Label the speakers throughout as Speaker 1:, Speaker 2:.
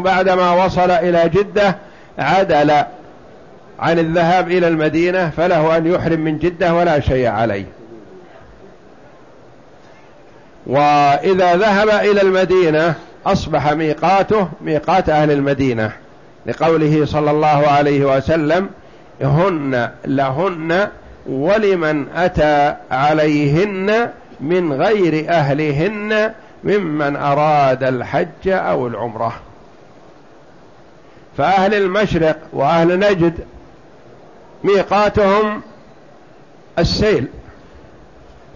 Speaker 1: بعدما وصل إلى جدة عدل عن الذهاب إلى المدينة فله أن يحرم من جدة ولا شيء عليه. وإذا ذهب إلى المدينة أصبح ميقاته ميقات أهل المدينة لقوله صلى الله عليه وسلم هن لهن ولمن أتى عليهن من غير أهلهن ممن أراد الحج أو العمرة. فأهل المشرق وأهل نجد ميقاتهم السيل.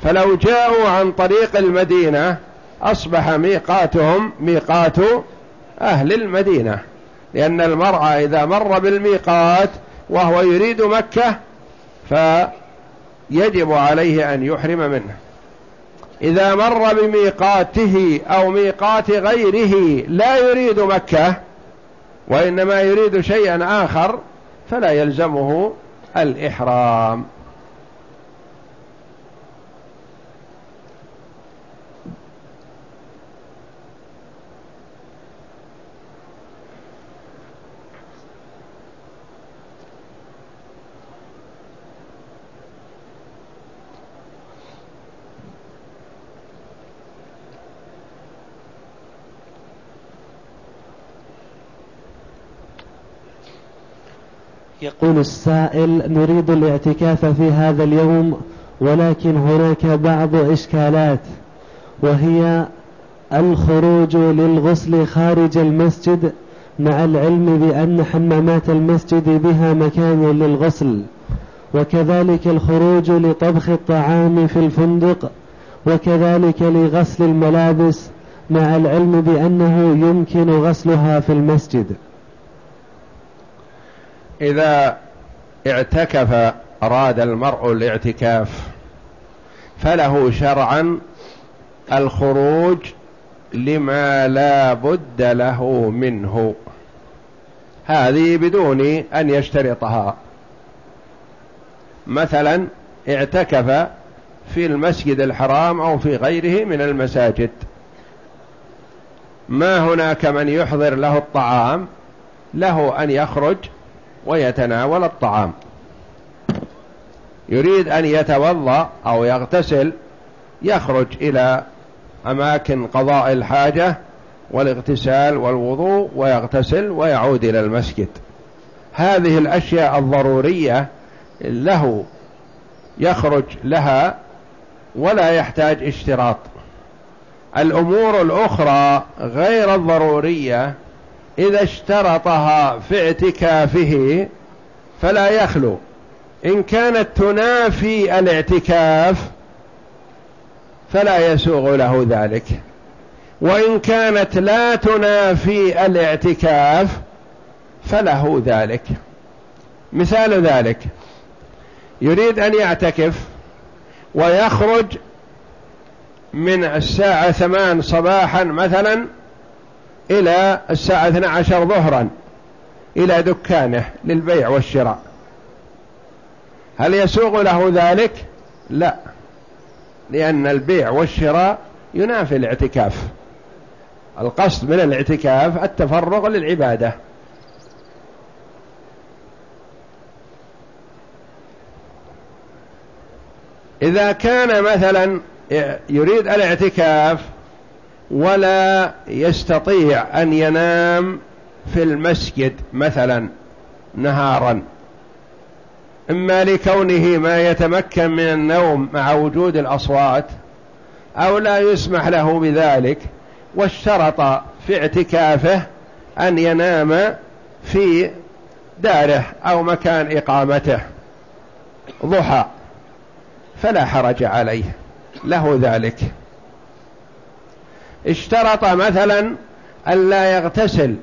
Speaker 1: فلو جاءوا عن طريق المدينة أصبح ميقاتهم ميقات أهل المدينة لأن المرأة إذا مر بالميقات وهو يريد مكة فيجب عليه أن يحرم منه. إذا مر بميقاته أو ميقات غيره لا يريد مكة وإنما يريد شيئا آخر فلا يلزمه الإحرام.
Speaker 2: يقول السائل نريد الاعتكاف في هذا اليوم ولكن هناك بعض إشكالات وهي الخروج للغسل خارج المسجد مع العلم بأن حمامات المسجد بها مكان للغسل وكذلك الخروج لطبخ الطعام في الفندق وكذلك لغسل الملابس مع العلم بأنه يمكن غسلها في المسجد.
Speaker 1: إذا اعتكف أراد المرء الاعتكاف فله شرعا الخروج لما لا بد له منه. هذه بدون أن يشترطها. مثلا اعتكف في المسجد الحرام أو في غيره من المساجد. ما هناك من يحضر له الطعام؟ له أن يخرج ويتناول الطعام. يريد أن يتوضأ أو يغتسل يخرج إلى أماكن قضاء الحاجة والاغتسال والوضوء ويغتسل ويعود إلى المسجد. هذه الأشياء الضرورية له يخرج لها ولا يحتاج اشتراط. الأمور الأخرى غير الضرورية إذا اشترطها في اعتكافه فلا يخلو. إن كانت تنافي الاعتكاف فلا يسوغ له ذلك. وإن كانت لا تنافي الاعتكاف فله ذلك. مثال ذلك. يريد أن يعتكف ويخرج من الساعة ثمان صباحا مثلا إلى الساعة 12 ظهرا إلى دكانه للبيع والشراء. هل يسوغ له ذلك؟ لا لأن البيع والشراء ينافي الاعتكاف. القصد من الاعتكاف التفرغ للعبادة. إذا كان مثلا يريد الاعتكاف ولا يستطيع أن ينام في المسجد مثلا نهارا. إما لكونه ما يتمكن من النوم مع وجود الأصوات أو لا يسمح له بذلك واشترط في اعتكافه أن ينام في داره أو مكان إقامته. ضحى فلا حرج عليه. له ذلك. اشترط مثلا أن لا يغتسل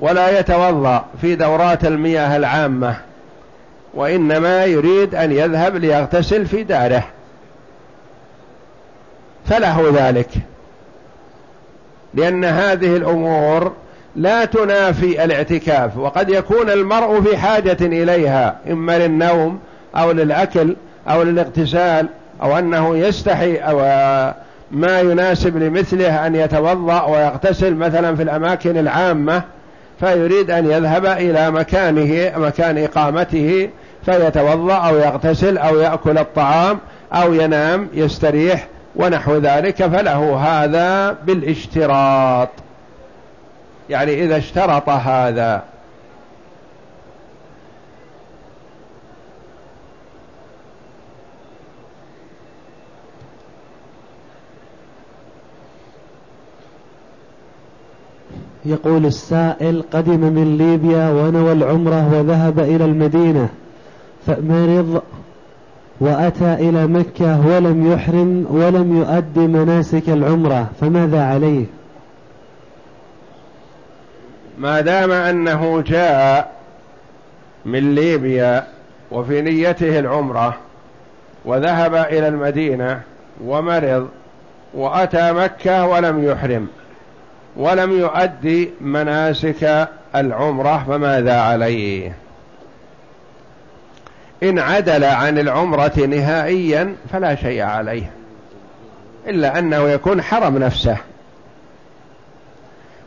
Speaker 1: ولا يتوضأ في دورات المياه العامة وإنما يريد أن يذهب ليغتسل في داره. فله ذلك لأن هذه الأمور لا تنافي الاعتكاف وقد يكون المرء في حاجة إليها إما للنوم أو للأكل أو للاغتسال أو أنه يستحي أو ما يناسب لمثله أن يتوضأ ويغتسل مثلا في الأماكن العامة فيريد أن يذهب إلى مكانه مكان إقامته فيتوضأ أو يغتسل أو يأكل الطعام أو ينام يستريح ونحو ذلك فله هذا بالاشتراط. يعني إذا اشترط هذا
Speaker 2: يقول السائل قدم من ليبيا ونوى العمرة وذهب إلى المدينة فمرض وأتى إلى مكة ولم يحرم ولم يؤدي مناسك العمرة فماذا عليه؟
Speaker 1: ما دام أنه جاء من ليبيا وفي نيته العمرة وذهب إلى المدينة ومرض وأتى مكة ولم يحرم ولم يؤدي مناسك العمرة فماذا عليه؟ إن عدل عن العمرة نهائيا فلا شيء عليه إلا أنه يكون حرم نفسه.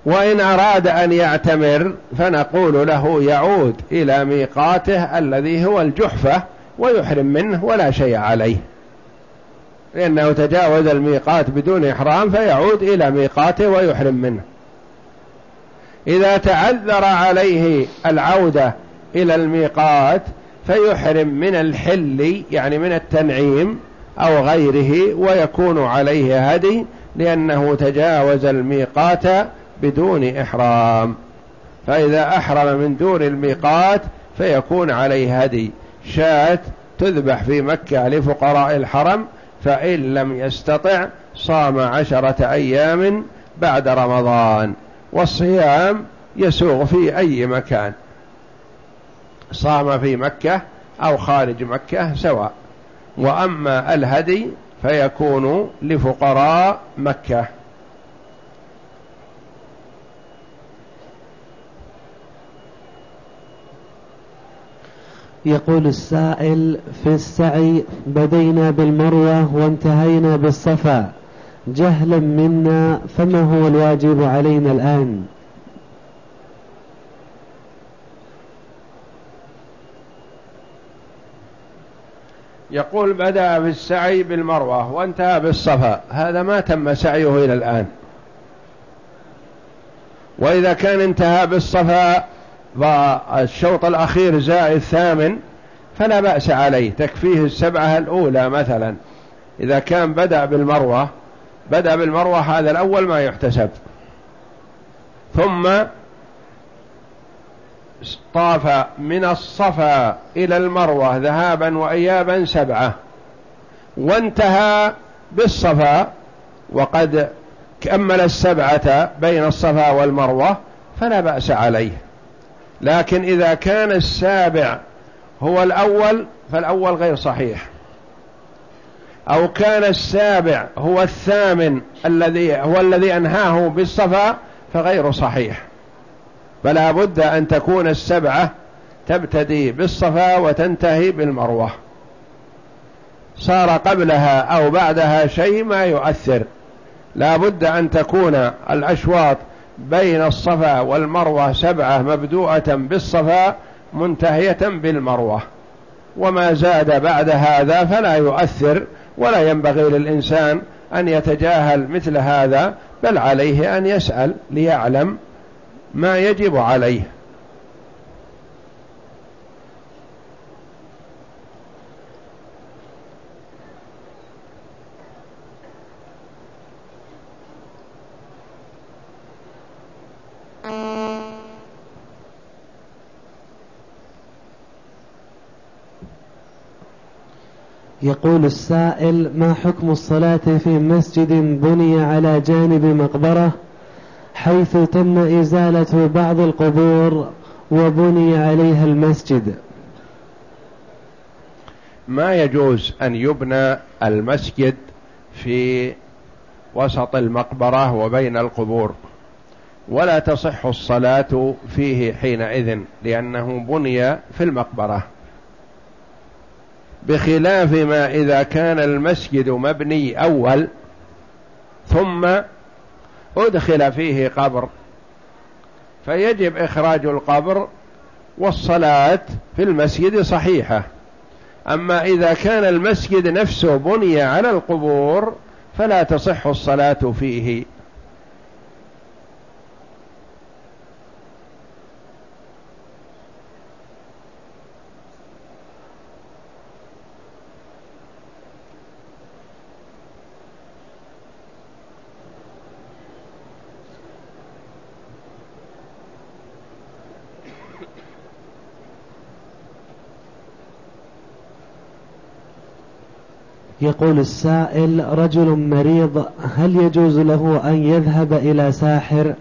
Speaker 1: وإن أراد أن يعتمر فنقول له يعود إلى ميقاته الذي هو الجحفة ويحرم منه ولا شيء عليه. لأنه تجاوز الميقات بدون إحرام فيعود إلى ميقاته ويحرم منه. إذا تعذر عليه العودة إلى الميقات فيحرم من الحل يعني من التنعيم أو غيره ويكون عليه هدي لأنه تجاوز الميقات بدون إحرام. فإذا أحرم من دون الميقات فيكون عليه هدي. شاة تذبح في مكة لفقراء الحرم فإن لم يستطع صام عشرة أيام بعد رمضان والصيام يسوغ في أي مكان. صام في مكة أو خارج مكة سواء. وأما الهدي فيكون لفقراء مكة.
Speaker 2: يقول السائل في السعي بدينا بالمروة وانتهينا بالصفا. جهلا منا فما هو الواجب علينا الآن؟
Speaker 1: يقول بدأ بالسعي بالمروة وانتهى بالصفا. هذا ما تم سعيه إلى الآن. وإذا كان انتهى بالصفا والشوط الأخير زائد الثامن فلا بأس عليه. تكفيه السبعة الأولى مثلا. إذا كان بدأ بالمروة بدأ بالمروة هذا الأول ما يحتسب. ثم طاف من الصفا إلى المروة ذهابا وإيابا سبعة. وانتهى بالصفا وقد كمل السبعة بين الصفا والمروة فلا بأس عليه. لكن إذا كان السابع هو الأول فالأول غير صحيح. أو كان السابع هو الثامن الذي هو الذي أنهاه بالصفا فغير صحيح. فلا بد أن تكون السبعة تبتدي بالصفا وتنتهي بالمروة. صار قبلها أو بعدها شيء ما يؤثر. لا بد أن تكون الأشواط بين الصفا والمروة سبعة مبدوءة بالصفا منتهية بالمروة. وما زاد بعد هذا فلا يؤثر ولا ينبغي للإنسان أن يتجاهل مثل هذا بل عليه أن يسأل ليعلم ما يجب عليه.
Speaker 2: يقول السائل ما حكم الصلاة في مسجد بني على جانب مقبرة حيث تم إزالة بعض القبور وبني عليها المسجد؟
Speaker 1: ما يجوز أن يبنى المسجد في وسط المقبرة وبين القبور ولا تصح الصلاة فيه حينئذ لأنه بني في المقبرة. بخلاف ما إذا كان المسجد مبني أول ثم أدخل فيه قبر. فيجب إخراج القبر والصلاة في المسجد صحيحة. أما إذا كان المسجد نفسه بني على القبور فلا تصح الصلاة فيه.
Speaker 2: يقول السائل رجل مريض هل يجوز له أن يذهب إلى ساحر؟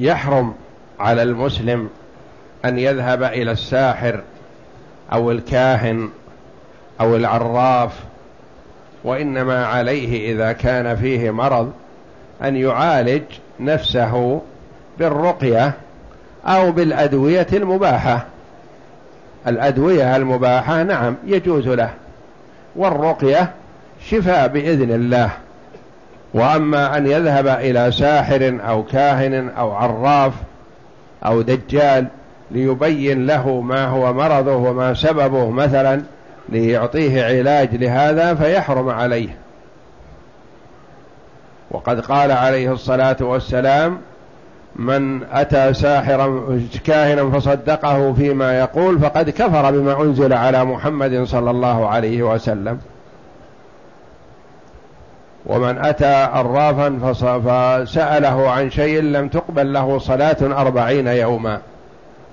Speaker 1: يحرم على المسلم أن يذهب إلى الساحر أو الكاهن أو العراف وإنما عليه إذا كان فيه مرض أن يعالج نفسه بالرقية أو بالأدوية المباحة. الأدوية المباحة نعم يجوز له. والرقية شفاء بإذن الله. وأما أن يذهب إلى ساحر أو كاهن أو عراف أو دجال ليبين له ما هو مرضه وما سببه مثلا ليعطيه علاج لهذا فيحرم عليه. وقد قال عليه الصلاة والسلام من أتى ساحرا كاهنا فصدقه فيما يقول فقد كفر بما أنزل على محمد صلى الله عليه وسلم. ومن أتى عرافا فسأله عن شيء لم تقبل له صلاة أربعين يوما.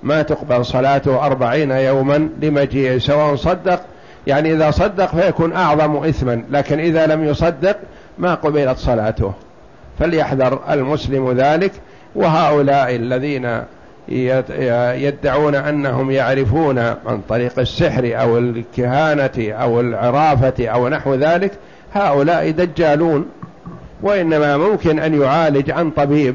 Speaker 1: ما تقبل صلاته أربعين يوما لمجيء سواء صدق يعني إذا صدق فيكون أعظم إثما لكن إذا لم يصدق ما قبلت صلاته. فليحذر المسلم ذلك. وهؤلاء الذين يدعون أنهم يعرفون عن طريق السحر أو الكهانة أو العرافة أو نحو ذلك هؤلاء دجالون وإنما ممكن أن يعالج عن طبيب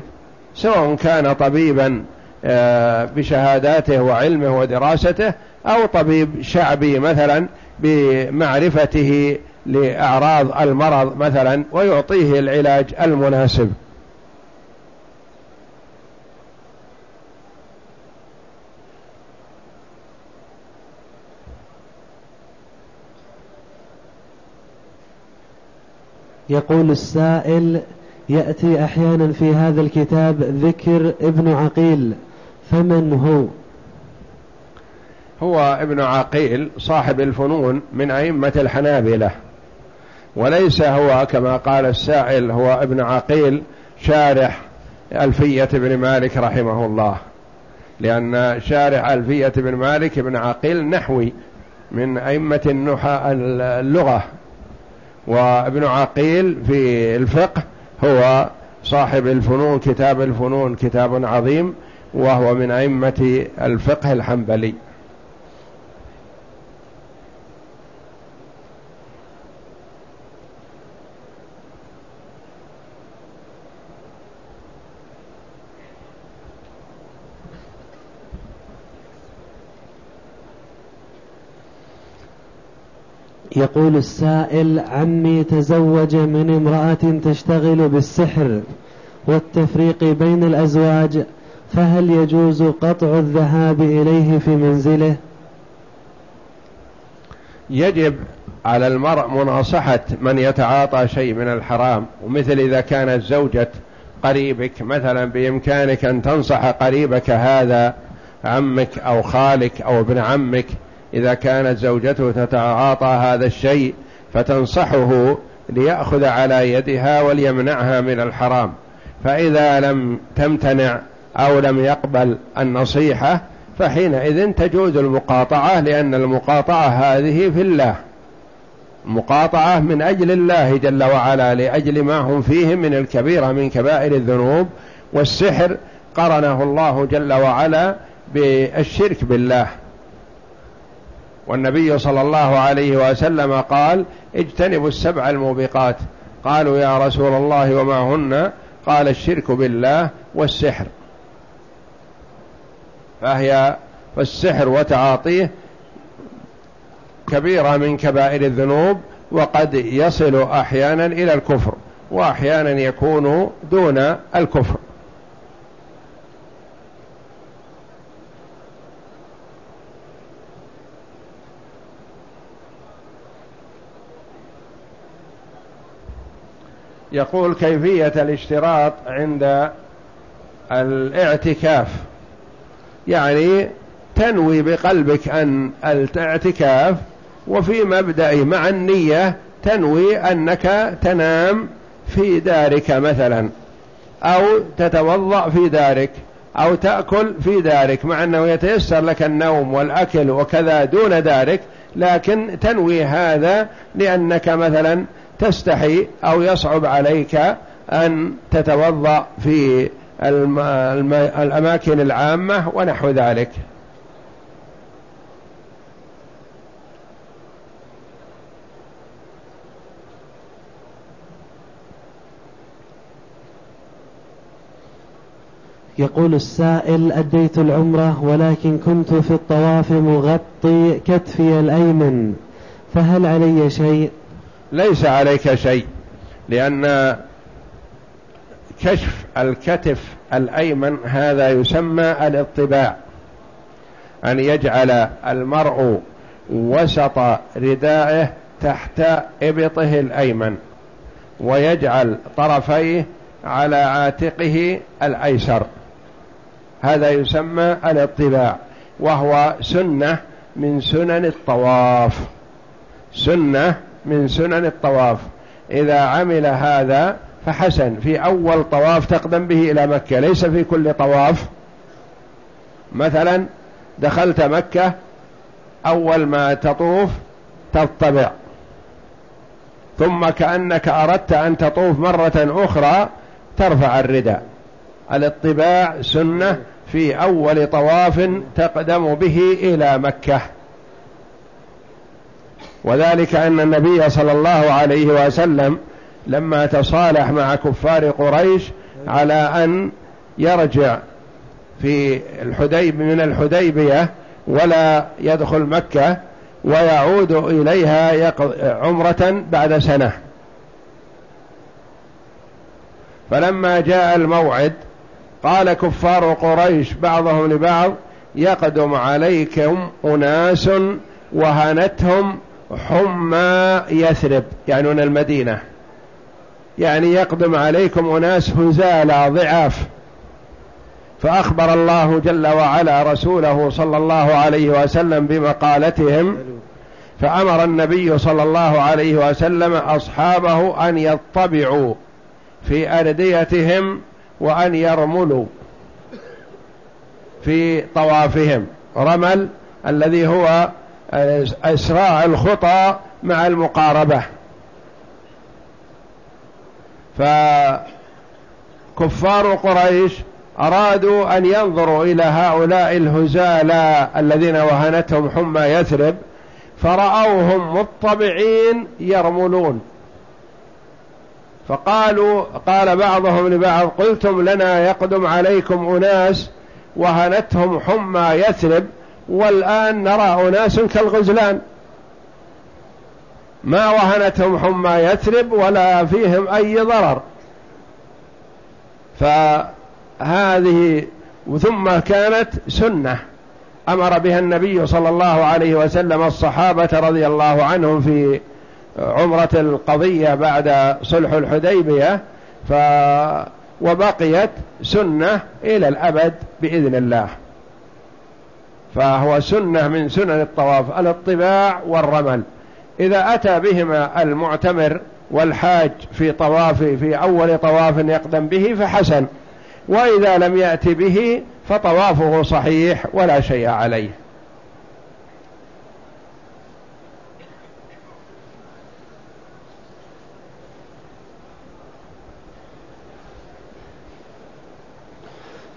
Speaker 1: سواء كان طبيبا آه، بشهاداته وعلمه ودراسته أو طبيب شعبي مثلا بمعرفته لأعراض المرض مثلا ويعطيه العلاج المناسب.
Speaker 2: يقول السائل يأتي أحيانا في هذا الكتاب ذكر ابن عقيل فمن هو؟
Speaker 1: هو ابن عقيل صاحب الفنون من أئمة الحنابلة. وليس هو كما قال السائل هو ابن عقيل شارح ألفية بن مالك رحمه الله. لأن شارح ألفية بن مالك بن عقيل نحوي من أئمة اللغة. وابن عقيل في الفقه هو صاحب الفنون كتاب الفنون كتاب عظيم وهو من أئمة الفقه الحنبلي.
Speaker 2: يقول السائل عمي تزوج من امرأة تشتغل بالسحر والتفريق بين الأزواج فهل يجوز قطع الذهاب إليه في منزله؟
Speaker 1: يجب على المرء مناصحة من يتعاطى شيء من الحرام ومثل إذا كانت زوجة قريبك مثلا بإمكانك أن تنصح قريبك هذا عمك أو خالك أو ابن عمك إذا كانت زوجته تتعاطى هذا الشيء فتنصحه ليأخذ على يدها وليمنعها من الحرام. فإذا لم تمتنع أو لم يقبل النصيحة فحينئذ تجوز المقاطعة لأن المقاطعة هذه في الله. مقاطعة من أجل الله جل وعلا لأجل ما هم فيه من الكبيرة من كبائر الذنوب والسحر. قرنه الله جل وعلا بالشرك بالله. والنبي صلى الله عليه وسلم قال اجتنبوا السبع الموبقات. قالوا يا رسول الله وما هن؟ قال الشرك بالله والسحر. فهي فالسحر وتعاطيه كبيرة من كبائر الذنوب وقد يصل أحيانا إلى الكفر وأحيانا يكون دون الكفر. يقول كيفية الاشتراط عند الاعتكاف. يعني تنوي بقلبك أن الاعتكاف وفي مبدأ مع النية تنوي أنك تنام في دارك مثلا أو تتوضأ في دارك أو تأكل في دارك مع أنه يتيسر لك النوم والأكل وكذا دون دارك لكن تنوي هذا لأنك مثلا تستحي أو يصعب عليك أن تتوضأ في الأماكن العامة ونحو ذلك.
Speaker 2: يقول السائل أديت العمرة ولكن كنت في الطواف مغطي كتفي الأيمن فهل علي شيء؟
Speaker 1: ليس عليك شيء لأن كشف الكتف الأيمن هذا يسمى الاطباع أن يجعل المرء وسط ردائه تحت إبطه الأيمن ويجعل طرفيه على عاتقه الأيسر. هذا يسمى الاطباع وهو سنة من سنن الطواف. سنة من سنن الطواف. إذا عمل هذا فحسن في أول طواف تقدم به إلى مكة. ليس في كل طواف. مثلا دخلت مكة أول ما تطوف تطبع. ثم كأنك أردت أن تطوف مرة أخرى ترفع الرداء. الاطباع سنة في أول طواف تقدم به إلى مكة. وذلك أن النبي صلى الله عليه وسلم لما تصالح مع كفار قريش على أن يرجع في الحديب من الحديبية ولا يدخل مكة ويعود إليها عمرة بعد سنة. فلما جاء الموعد قال كفار قريش بعضهم لبعض يقدم عليكم أناس وهنتهم حمى يثرب من المدينة. يعني يقدم عليكم أناس هزالى ضعاف. فأخبر الله جل وعلا رسوله صلى الله عليه وسلم بمقالتهم فأمر النبي صلى الله عليه وسلم أصحابه أن يطبعوا في أرديتهم وأن يرملوا في طوافهم. رمل الذي هو إسراع الخطى مع المقاربة. فكفار قريش أرادوا أن ينظروا إلى هؤلاء الهزالى الذين وهنتهم حمى يثرب فرأوهم مطبعين يرملون. فقالوا قال بعضهم لبعض قلتم لنا يقدم عليكم أناس وهنتهم حمى يثرب والآن نرى أناس كالغزلان. ما وهنتهم حمى يثرب ولا فيهم أي ضرر. فهذه ثم كانت سنة. أمر بها النبي صلى الله عليه وسلم الصحابة رضي الله عنهم في عمرة القضية بعد صلح الحديبية. ف وبقيت سنة إلى الأبد بإذن الله. فهو سنة من سنن الطواف الاطباع والرمل. إذا أتى بهما المعتمر والحاج في طواف في أول طواف يقدم به فحسن. وإذا لم يأتي به فطوافه صحيح ولا شيء عليه.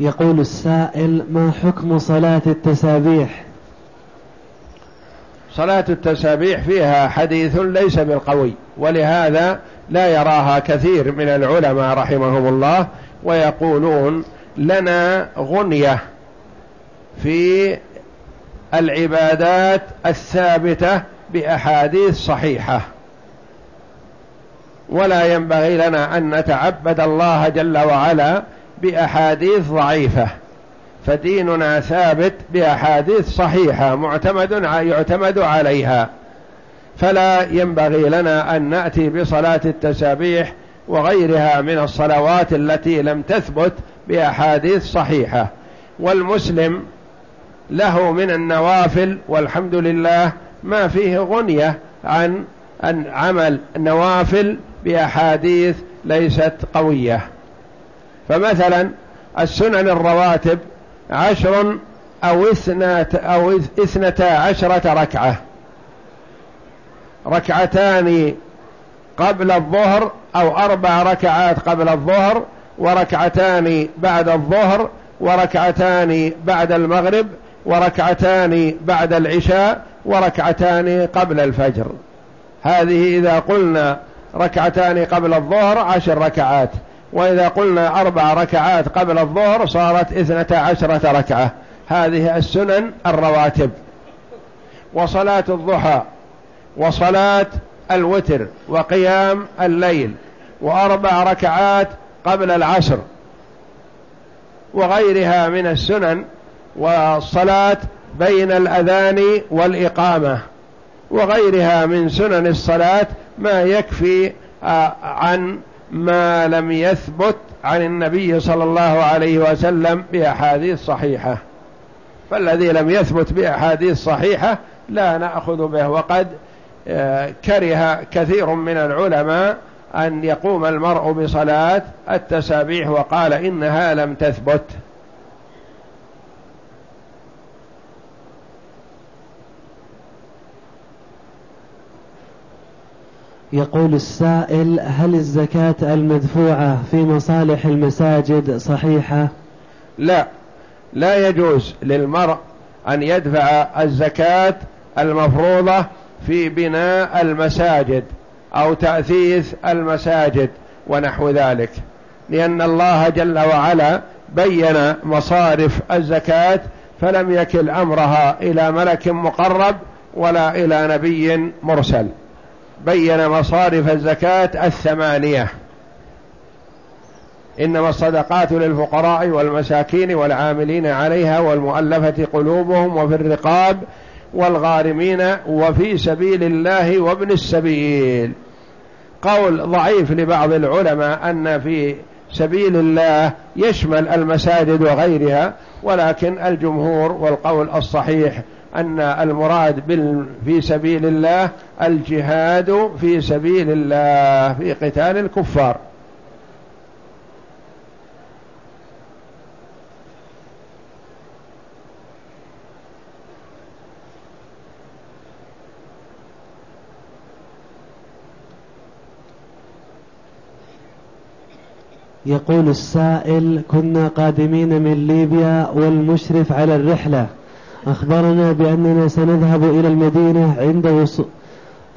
Speaker 2: يقول السائل ما حكم صلاة التسابيح؟
Speaker 1: صلاة التسابيح فيها حديث ليس بالقوي ولهذا لا يراها كثير من العلماء رحمهم الله ويقولون لنا غنية في العبادات الثابتة بأحاديث صحيحة. ولا ينبغي لنا أن نتعبد الله جل وعلا بأحاديث ضعيفة فديننا ثابت بأحاديث صحيحة معتمد يعتمد عليها. فلا ينبغي لنا أن نأتي بصلاة التسابيح وغيرها من الصلوات التي لم تثبت بأحاديث صحيحة. والمسلم له من النوافل والحمد لله ما فيه غنية عن عمل نوافل بأحاديث ليست قوية. فمثلا السنن الرواتب عشر أو أو اثنتا عشرة ركعة. ركعتان قبل الظهر أو أربع ركعات قبل الظهر وركعتان بعد الظهر وركعتان بعد المغرب وركعتان بعد العشاء وركعتان قبل الفجر. هذه إذا قلنا ركعتان قبل الظهر عشر ركعات. وإذا قلنا أربع ركعات قبل الظهر صارت اثنتا عشرة ركعة. هذه السنن الرواتب. وصلاة الضحى وصلاة الوتر وقيام الليل وأربع ركعات قبل العصر. وغيرها من السنن والصلاة بين الأذان والإقامة. وغيرها من سنن الصلاة ما يكفي آه، عن ما لم يثبت عن النبي صلى الله عليه وسلم بأحاديث صحيحة. فالذي لم يثبت بأحاديث صحيحة لا نأخذ به. وقد آه، كره كثير من العلماء أن يقوم المرء بصلاة التسابيح وقال إنها لم تثبت.
Speaker 2: يقول السائل هل الزكاة المدفوعة في مصالح المساجد صحيحة؟
Speaker 1: لا. لا يجوز للمرء أن يدفع الزكاة المفروضة في بناء المساجد أو تأثيث المساجد ونحو ذلك لأن الله جل وعلا بين مصارف الزكاة فلم يكل أمرها إلى ملك مقرب ولا إلى نبي مرسل. بين مصارف الزكاة الثمانية. إنما الصدقات للفقراء والمساكين والعاملين عليها والمؤلفة قلوبهم وفي الرقاب والغارمين وفي سبيل الله وابن السبيل. قول ضعيف لبعض العلماء أن في سبيل الله يشمل المساجد وغيرها ولكن الجمهور والقول الصحيح أن المراد في سبيل الله الجهاد في سبيل الله في قتال الكفار.
Speaker 2: يقول السائل كنا قادمين من ليبيا والمشرف على الرحلة. أخبرنا بأننا سنذهب إلى المدينة عند وصول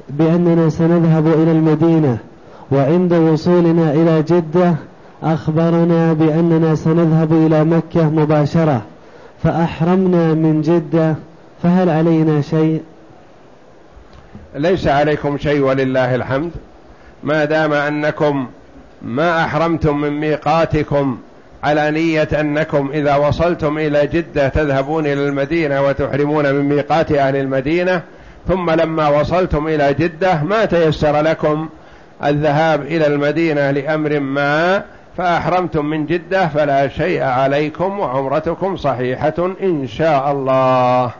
Speaker 2: بأننا سنذهب إلى المدينة وعند وصولنا إلى جدة أخبرنا بأننا سنذهب إلى مكة مباشرة فأحرمنا من جدة فهل علينا شيء؟
Speaker 1: ليس عليكم شيء ولله الحمد ما دام أنكم ما أحرمتم من ميقاتكم على نية أنكم إذا وصلتم إلى جدة تذهبون إلى المدينة وتحرمون من ميقات أهل المدينة ثم لما وصلتم إلى جدة ما تيسر لكم الذهاب إلى المدينة لأمر ما؟ فأحرمتم من جدة فلا شيء عليكم وعمرتكم صحيحة إن شاء الله.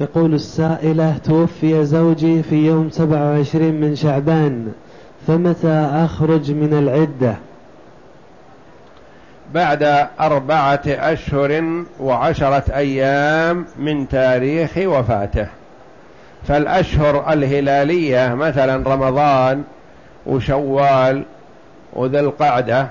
Speaker 2: تقول السائلة توفي زوجي في يوم 27 من شعبان فمتى أخرج من العدة؟
Speaker 1: بعد أربعة أشهر وعشرة أيام من تاريخ وفاته. فالأشهر الهلالية مثلا رمضان وشوال وذي القعدة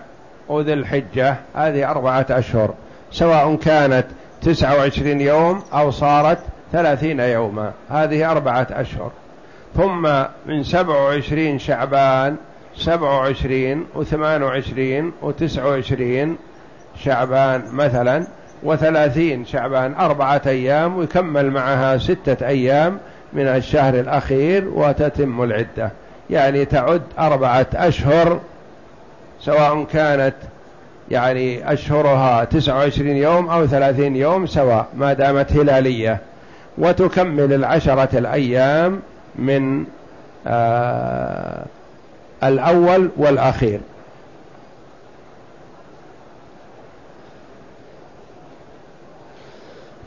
Speaker 1: وذي الحجة هذه أربعة أشهر سواء كانت تسعة وعشرين يوم أو صارت ثلاثين يوما. هذه أربعة أشهر. ثم من سبع وعشرين شعبان سبع وعشرين وثمان وعشرين وتسع وعشرين شعبان مثلا وثلاثين شعبان أربعة أيام ويكمل معها ستة أيام من الشهر الأخير وتتم العدة. يعني تعد أربعة أشهر سواء كانت يعني أشهرها تسعة وعشرين يوم أو ثلاثين يوم سواء ما دامت هلالية. وتكمل العشرة الأيام من آه الأول والأخير.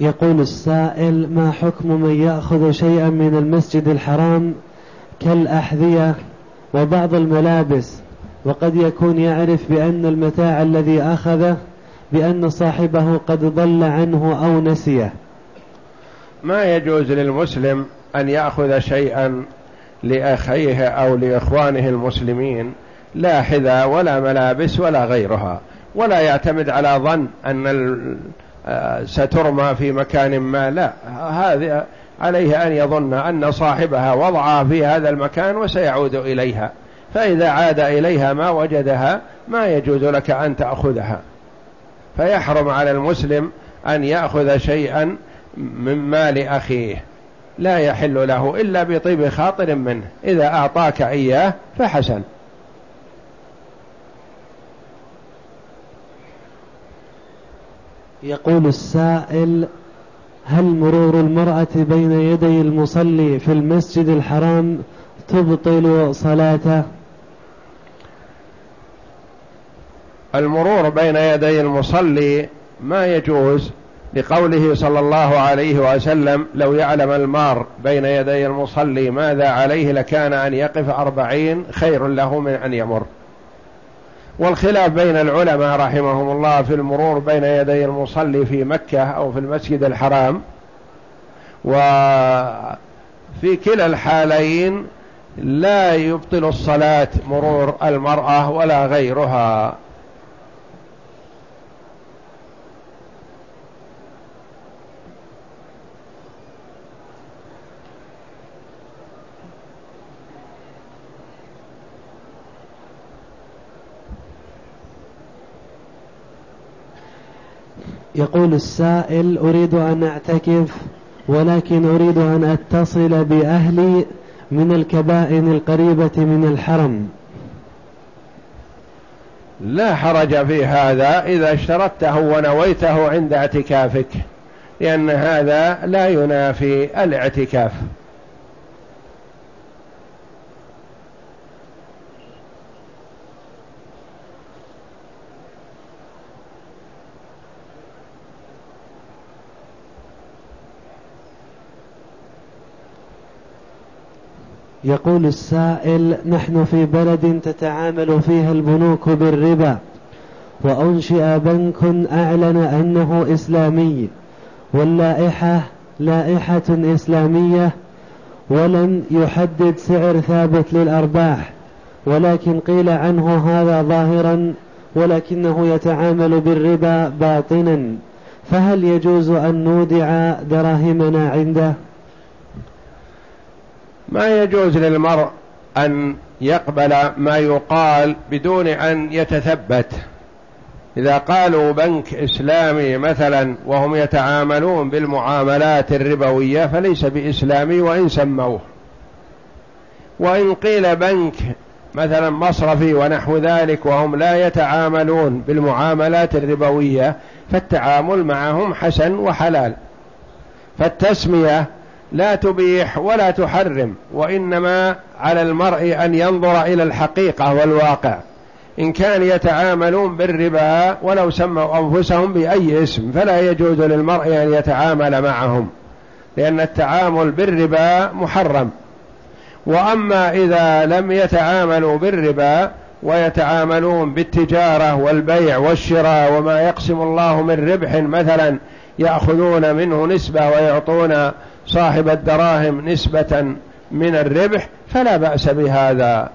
Speaker 2: يقول السائل ما حكم من يأخذ شيئا من المسجد الحرام كالأحذية وبعض الملابس؟ وقد يكون يعرف بأن المتاع الذي أخذه بأن صاحبه قد ضل عنه أو نسيه.
Speaker 1: ما يجوز للمسلم أن يأخذ شيئا لأخيه أو لإخوانه المسلمين لا حذاء ولا ملابس ولا غيرها. ولا يعتمد على ظن أن آه، سترمى في مكان ما لا. هذا عليه أن يظن أن صاحبها وضعها في هذا المكان وسيعود إليها. فإذا عاد إليها ما وجدها ما يجوز لك أن تأخذها. فيحرم على المسلم أن يأخذ شيئا من مال أخيه لا يحل له إلا بطيب خاطر منه. إذا أعطاك إياه فحسن.
Speaker 2: يقول السائل هل مرور المرأة بين يدي المصلي في المسجد الحرام تبطل صلاته؟
Speaker 1: المرور بين يدي المصلي ما يجوز. لقوله صلى الله عليه وسلم لو يعلم المار بين يدي المصلي ماذا عليه لكان أن يقف أربعين خير له من أن يمر. والخلاف بين العلماء رحمهم الله في المرور بين يدي المصلي في مكة أو في المسجد الحرام وفي كلا الحالين لا يبطل الصلاة مرور المرأة ولا غيرها.
Speaker 2: يقول السائل أريد أن أعتكف ولكن أريد أن أتصل بأهلي من الكبائن القريبة من الحرم.
Speaker 1: لا حرج في هذا إذا اشترطته ونويته عند اعتكافك لأن هذا لا ينافي الاعتكاف.
Speaker 2: يقول السائل نحن في بلد تتعامل فيها البنوك بالربا وأنشئ بنك أعلن أنه إسلامي واللائحة لائحة إسلامية ولم يحدد سعر ثابت للأرباح ولكن قيل عنه هذا ظاهرا ولكنه يتعامل بالربا باطنا فهل يجوز أن نودع دراهمنا عنده؟
Speaker 1: ما يجوز للمرء أن يقبل ما يقال بدون أن يتثبت. إذا قالوا بنك إسلامي مثلا وهم يتعاملون بالمعاملات الربوية فليس بإسلامي وإن سموه. وإن قيل بنك مثلا مصرفي ونحو ذلك وهم لا يتعاملون بالمعاملات الربوية فالتعامل معهم حسن وحلال. فالتسمية لا تبيح ولا تحرم وإنما على المرء أن ينظر إلى الحقيقة والواقع. إن كان يتعاملون بالربا ولو سموا أنفسهم بأي اسم فلا يجوز للمرء أن يتعامل معهم لأن التعامل بالربا محرم. وأما إذا لم يتعاملوا بالربا ويتعاملون بالتجارة والبيع والشراء وما يقسم الله من ربح مثلا يأخذون منه نسبة ويعطون صاحب الدراهم نسبة من الربح فلا بأس بهذا.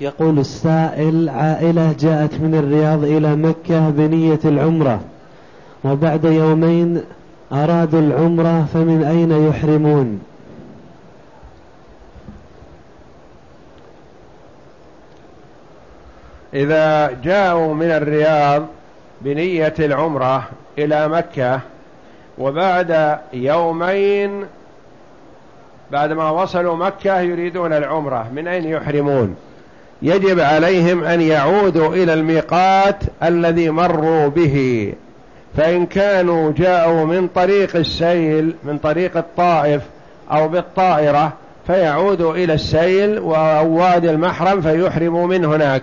Speaker 2: يقول السائل عائلة جاءت من الرياض إلى مكة بنية العمرة وبعد يومين أرادوا العمرة فمن أين يحرمون؟
Speaker 1: إذا جاءوا من الرياض بنية العمرة إلى مكة وبعد يومين بعد ما وصلوا مكة يريدون العمرة. من أين يحرمون؟ يجب عليهم أن يعودوا إلى الميقات الذي مروا به. فإن كانوا جاءوا من طريق السيل من طريق الطائف أو بالطائرة فيعودوا إلى السيل ووادي المحرم فيحرموا من هناك.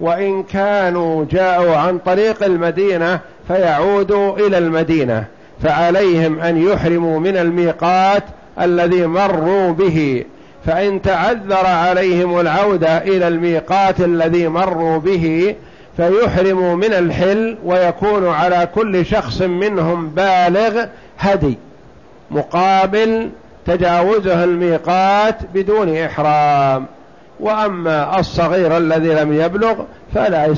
Speaker 1: وإن كانوا جاءوا عن طريق المدينة فيعودوا إلى المدينة فعليهم أن يحرموا من الميقات الذي مروا به. فإن تعذر عليهم العودة إلى الميقات الذي مروا به فيحرموا من الحل ويكون على كل شخص منهم بالغ هدي مقابل تجاوزه الميقات بدون إحرام. وأما الصغير الذي لم يبلغ فلا